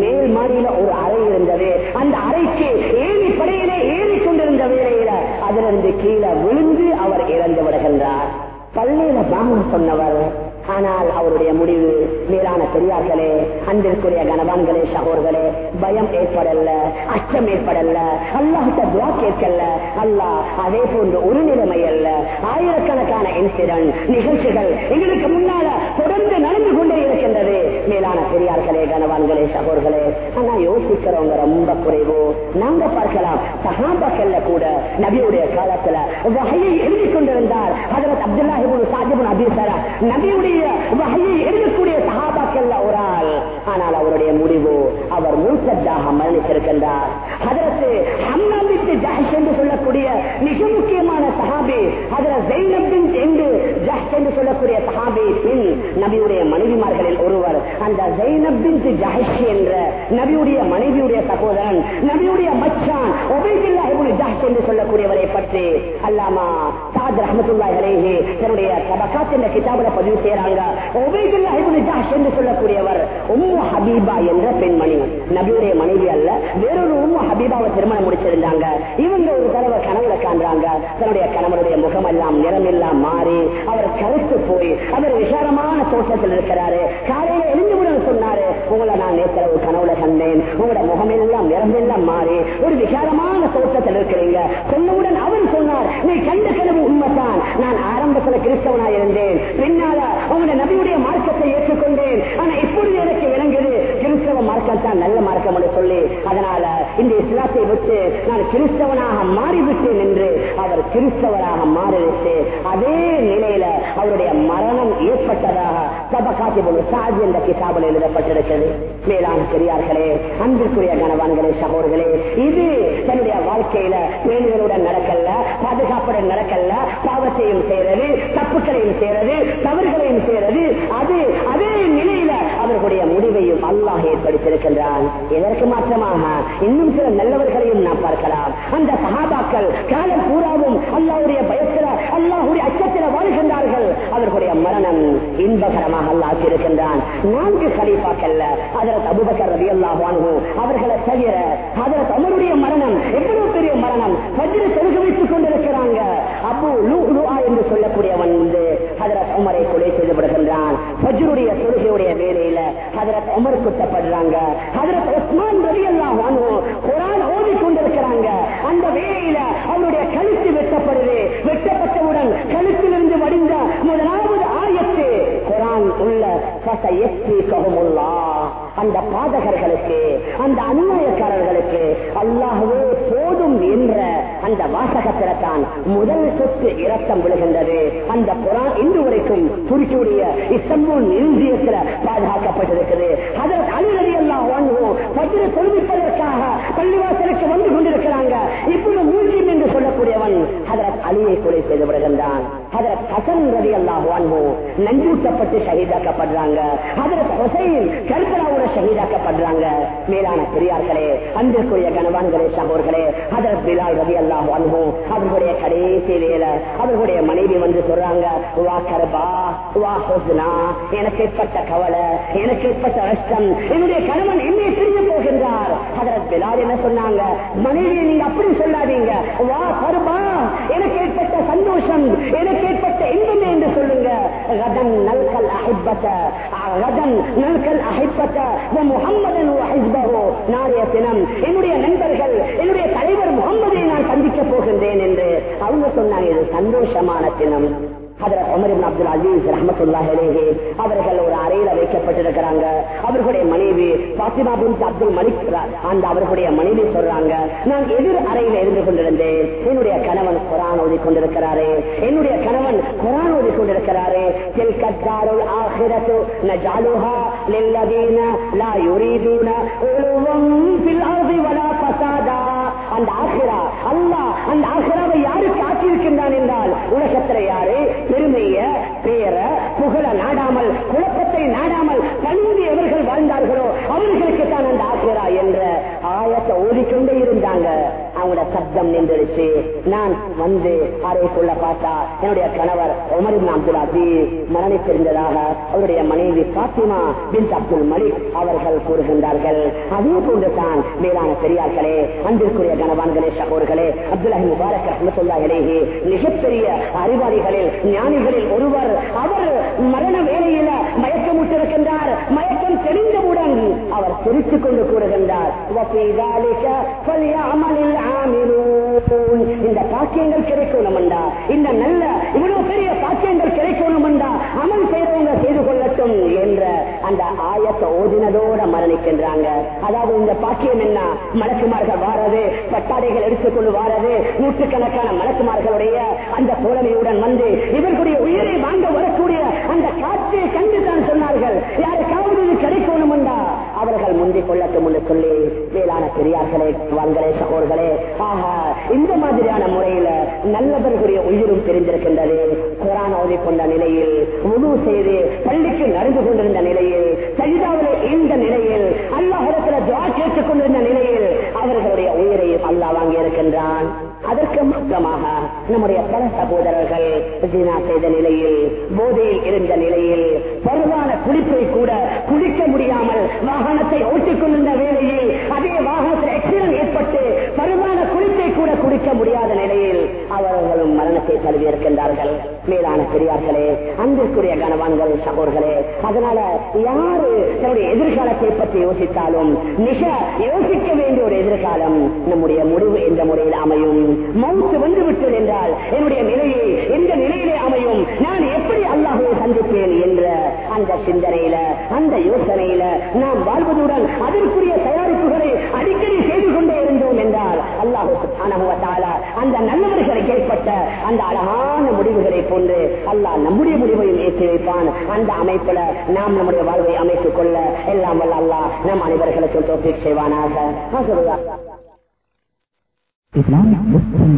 மேல் மாடியில ஒரு அறை இருந்தது. அந்த அறைக்கு ஏறி படையிலே ஏறி கொண்டிருந்த வேலையில அதிலிருந்து கீழே விழுந்து அவர் இறந்து விடுகின்றார். பள்ளியில பாமன் சொன்னவர். ஆனால் அவருடைய முடிவு மேலான பெரியார்களே அன்பிற்குரிய கனவான்களே சகோர்களே பயம் ஏற்படல அச்சம் ஏற்படல அல்லாஹிட்ட துவா கேட்கல அல்லாஹ் அதே போன்ற ஒரு நிலைமை அல்ல. ஆயிரக்கணக்கான இன்சிடென்ட் நிகழ்ச்சிகள் எங்களுக்கு முன்னால தொடர்ந்து நடந்து கொண்டே இருக்கின்றது. மேலான பெரியார்களே கனவான்களே சகோர்களே ஆனா யோசிக்கிறவங்க ரொம்ப குறைவு. நாங்க பார்க்கலாம் சகாபாக்கள்ல கூட நபியுடைய காலத்துல வகையை எழுதி கொண்டிருந்தார். அதற்கு அப்துல்லாஹிபுல் சாஜிபுன் அபிசரா நபியுடைய வகையை எழுதக்கூடிய சகாபாக்கள் ஒரு ஆள். ஆனால் அவருடைய முடிவு அவர் மூசத்தாக மரணித்திருக்கின்றார் அதற்கு ஹம்னாபித்து ஜஹஷ் என்று சொல்லக்கூடிய மிக முக்கியமான சஹாபி அதில் ஜெயினபின் என்று ஜஹ் என்று சொல்லக்கூடிய சஹாபி பின் நபியுடைய மனைவிமார்களில் ஒருவர். அந்த ஜெயினபின் ஜஹஷ் என்ற நபியுடைய மனைவியுடைய சகோதரன் நபியுடைய மச்சான் ஒபைதில்லா இப்னு ஜஹஷ் என்று சொல்லக்கூடியவரை பற்றி அல்லாமா சாத் ரஹமத்துல்லாஹி அலைஹி தன்னுடைய தபகாத் என்ற கிதாபுல பதிவு செய்யறாங்க ஒபைதுல்லா இப்னு ஜஹஷ் என்று சொல்லக்கூடியவர் உம்மு ஹபீபா என்ற பெண்மணி. நபியுடைய மனைவி அல்ல வேறொரு உம்மு ஹபீபாவை திருமணம் முடிச்சிருந்தாங்க. இவங்க ஒரு தடவை கனவுல காண்றாங்க. தன்னுடைய கணவருடைய முகம் எல்லாம் நிறம் எல்லாம் மாறி அவர் கருத்து போய் அவர் விசாரமான தோட்டத்தில் இருக்கிறாரு. காலையில எழுந்துவிடன் சொன்னாரு உங்களை நான் நேற்றளவு கனவுல கண்டேன். உங்களோட முகமெல்லாம் நிறமெல்லாம் மாறி ஒரு விசாரமான தோட்டத்தில் இருக்கிறீங்க. சொன்னவுடன் அவர் சொன்னார் நீ கண்ட கனவு உண்மைதான். நான் ஆரம்பத்துல கிறிஸ்தவனா இருந்தேன் பின்னால உங்களுடைய நபியுடைய மார்க்கத்தை ஏற்றுக்கொண்டேன். ஆனா இப்பொழுது எனக்கு விளங்குது கிறிஸ்தவ மார்க்கம் தான் நல்ல மார்க்கம் என்று சொல்லி அதனால இந்த இஸ்லாத்தை விட்டு நான் கிறிஸ்தவனாக மாறிவிட்டேன் என்று அவர் கிறிஸ்தவராக மாறிவிட்டு அதே நிலையில அவருடைய மரணம் ஏற்பட்டதாக சபகாத்தி சாஜி என்ற கிதாபில் எழுதப்பட்டிருக்கிறது. மேலான பெரியார்களே அன்பிற்குரிய கணவான்களே சகோதரர்களே இது தன்னுடைய வாழ்க்கையில பேணிகளுடன் நடக்கல பாதுகாப்புடன் நடக்கல பாவத்தையும் செய்யறது தப்புக்களையும் செய்யறது தவறுகளையும் செய்யறது அது அதே நிலையில அவர்களுடைய முடிவையும் அல்லாஹ் ஏற்படுத்தி வைத்திருக்கின்றான். இதற்கு மாற்றமாக இன்னும் சில நல்லவர்களையும் நாம் பார்க்கலாம். அந்த சகாபாக்கள் காலம் பூராவும் அல்லாவுடைய பயத்தில் அல்லாஹுடைய அச்சத்தில் வாழ்கின்றார்கள். அவர்களுடைய மரணம் இன்பகரமாக அல்லாஹ் இருக்கின்றான் நான்கு கலிப்பாக்கள் அதற்கு அபுபக்கர் ரவி அல்லாஹ் அவர்களை தவிர அதற்கு அமருடைய மரணம் எவ்வளவு பெரிய மரணம்? பஜ்ரு தொழுக வைத்துக் கொண்டிருக்கிறாங்க. அபு லூ லூஆ என்று சொல்லக்கூடியவன் வந்து ஹதரத் உமரை கொலை செய்து விடுகின்றான். பஜ்ருடைய தொழுகையுடைய வேலையில ஹதரத் உமர் குத்தப்படுறாங்க. ஹதரத் உஸ்மான் ரவி அல்லாஹ் குரான் ஓதி கொண்டிருக்கிறாங்க. அந்த வேலையில அவருடைய கழுத்து வெட்டப்படுது. வெட்டப்பட்டவுடன் கழுத்திலிருந்து வடிந்த முதலாவது ஆயத்து குரான் உள்ள அந்த பாதகர்களுக்கு அந்த அநியாயக்காரர்களுக்கு அல்லாஹவே போதும் என்ற அந்த வாசகத்தில தான் முதல் சொத்து இரத்தம் விழுகின்றது. அந்த புறா இன்று வரைக்கும் துருக்கியுடைய இஸ்தம்பூல் மியூசியத்தில் பாதுகாக்கப்பட்டிருக்கிறது. அதற்கு அலுவலி மதுரை தொழுவிப்பதற்காக பள்ளிவாசலுக்கு வந்து கொண்டிருக்கிறாங்க. இப்படி மூழ்கியம் என்று சொல்லக்கூடியவன் அதற்கு அலியை கொலை செய்து விடுகின்றான். அதற்கு ஹசன் ரதி அல்லாஹ் வாங்குவோம் நஞ்சூட்டப்பட்டு ஷஹீதாக்கப்படுறாங்க. அதற்கு ஹுசைன் கருப்பலாவோட ஷஹீதாக்கப்படுறாங்க. மேலான பெரியார்களே அன்பிற்குரிய கனவான்களே சகோர்களே அதற்கு பிலால் ரவி அல்லாஹ் வாங்குவோம் அவர்களுடைய கடைசி வேலை அவர்களுடைய மனைவி வந்து சொல்றாங்க வா கருபா வா ஹுஸ்னா எனக்கு ஏற்பட்ட கவலை எனக்கு ஏற்பட்ட கஷ்டம். என்னுடைய கணவன் என்னை பிரிந்து போகின்றார் அதற்கு பிலால் என்ன சொன்னாங்க? மனைவியை நீங்க அப்படி சொல்லாதீங்க. வா கருபா எனக்கு ஏற்பட்ட சந்தோஷம் எனக்கு ஏற்பட்ட இன்பமே என்று சொல்லுங்க. ரதன் நல்கல் அஹிப்பத்த. ரதன் நல்கல் அஹிப்பத்த. முகம்மதன் ஹிஸ்பஹு. நாளைய தினம் என்னுடைய நண்பர்கள் என்னுடைய தலைவர் முகம்மதை நான் சந்திக்க போகின்றேன் என்று அவங்க சொன்னாங்க. இது சந்தோஷமான தினம். அப்துல் அசீஸ் ரஹமத்துல்லாஹி அவர்கள் ஒரு அறையில வைக்கப்பட்டிருக்கிறாங்க. அவர்களுடைய மனைவி பாத்திமா பின் அப்துல் மலிக் அந்த அவர்களுடைய மனைவி சொல்றாங்க நான் எதிர் அறையில இருந்து கொண்டிருந்தேன். என்னுடைய கணவன் குரான் ஓதி கொண்டிருக்கிறாரே. என்னுடைய கணவன் குரான் ஓதி கொண்டிருக்கிறாரே. தில் நஜாலுஹா லில்லதீன லா யுரீதுன உலுவம் ஃபில் அர்தி வலா அந்த ஆசிரா அல்லா அந்த ஆசிராவை யாருக்கு ஆக்கியிருக்கின்றான் என்றால் உலகத்துல யாரு? பெருமைய பேர புகழ நாடாமல் குழப்பத்தை நாடாமல் பணிந்து எவர்கள் வாழ்ந்தார்களோ அவர்களுக்கு தான் அந்த ஆசிரா என்ற ஆயத்தை ஓடிக்கொண்டே இருந்தாங்க. அவங்கள சத்தம் நின்றுடுச்சு. நான் வந்து அறைக்குள்ள பார்த்தா என்னுடைய கணவர் உமரின் அப்துல் அசீஸ் மரணித்திருந்ததாக அவருடைய மனைவி பாத்திமா பின் அப்துல் மலிக் அவர்கள் கூறுகின்றார்கள். அதே போன்றுதான் மேலான பெரியார்களே அன்பிற்குரிய கணவான் கணவான்களே சகோர்களே அப்துல்லாஹி முபாரக் அஹமத்துல்லாஹிலேயே மிகப்பெரிய அறிவாளிகளில் ஞானிகளில் ஒருவர் அவர் மரண வேலையில மயக்கமுற்றிருக்கின்றார். தெரிந்தவுடன் அவர் குறித்துக் கொண்டு கூறுகின்றார். இந்த பாக்கியங்கள் கிடைக்கணும் இந்த நல்ல இவ்வளவு பெரிய பாக்கியங்கள் கிடைக்கணும் என்றா அமல் செய்தவங்க செய்து கொள்ளட்டும் என்ற அந்த ஆயத்தை ஓதினதோட மரணிக்கின்றாங்க. அதாவது இந்த பாக்கியம் என்ன? மலக்குமார்கள் வாரது பட்டாடைகள் எடுத்துக்கொண்டு வாரது நூற்றுக்கணக்கான மலக்குமார்களுடைய அந்த தோழமையுடன் வந்து இவர்களுடைய உயிரை வாங்க வரக்கூடிய அந்த காற்றை கண்டுதான் சொன்னார்கள். அவர்கள் முந்திக் கொள்ளட்டும் என்று சொல்லி மேலான பெரியார்களே வான்களே சகோர்களே ஆஹா இந்த மாதிரியான முறையில நல்லவர்களுடைய உயிரும் தெரிந்திருக்கின்றது. குரான் ஓதிக்கொண்ட கொண்ட நிலையில் முழு செய்து பள்ளிக்கு நடந்து கொண்டிருந்த நிலையில் சஜிதாவிலே இந்த நிலையில் அல்லாஹிடத்துல துவா கேட்டுக் கொண்டிருந்த நிலையில் அவர்களுடைய உயிரை அல்லாஹ் வாங்கி இருக்கின்றான் அதற்கு மொத்தமாக நம்முடைய பல சகோதரர்கள் ஜீனா செய்த நிலையில் போதையில் இருந்த நிலையில் பருவான குடிப்பை கூட குடிக்க முடியாமல் வாகனத்தை ஓட்டிக் கொண்டிருந்த வேளையில் அதே வாகனத்தில் ஆக்சிடென்ட் ஏற்பட்டு பருவான குடி குடிக்க முடியாத நிலையில் அவர்களும் மரணத்தை தழுவி இருக்கின்றார்கள். மேலான பெரியார்களே அன்பிற்குரிய கனவான்கள் சகோர்களே அதனால யாரு தன்னுடைய எதிர்காலத்தை பற்றி யோசித்தாலும் மிக யோசிக்க வேண்டிய ஒரு எதிர்காலம் நம்முடைய முடிவு எந்த முறையில் அமையும். மவுத்து வந்துவிட்டது என்றால் என்னுடைய நிலையை எந்த நிலையிலே அமையும்? நான் எப்படி அல்லாஹை சந்திப்பேன் என்ற அந்த சிந்தனையில அந்த யோசனையில நாம் வாழ்வதுடன் அதற்குரிய தயாரிப்புகளை அடிக்கடி செய்து கொண்டே அல்லாஹு அந்த நல்லவர்களுக்கு ஏற்பட்ட அந்த அழகான முடிவுகளை போன்று அல்லாஹ் நம்முடைய முடிவையும் ஏற்றி வைப்பான். அந்த அமைப்புல நாம் நம்முடைய வாழ்வை அமைத்துக் கொள்ள எல்லாம் வல்ல அல்லாஹ் நம் அனைவர்களுக்கும் தோப்பிக் செய்வானாக. Islamic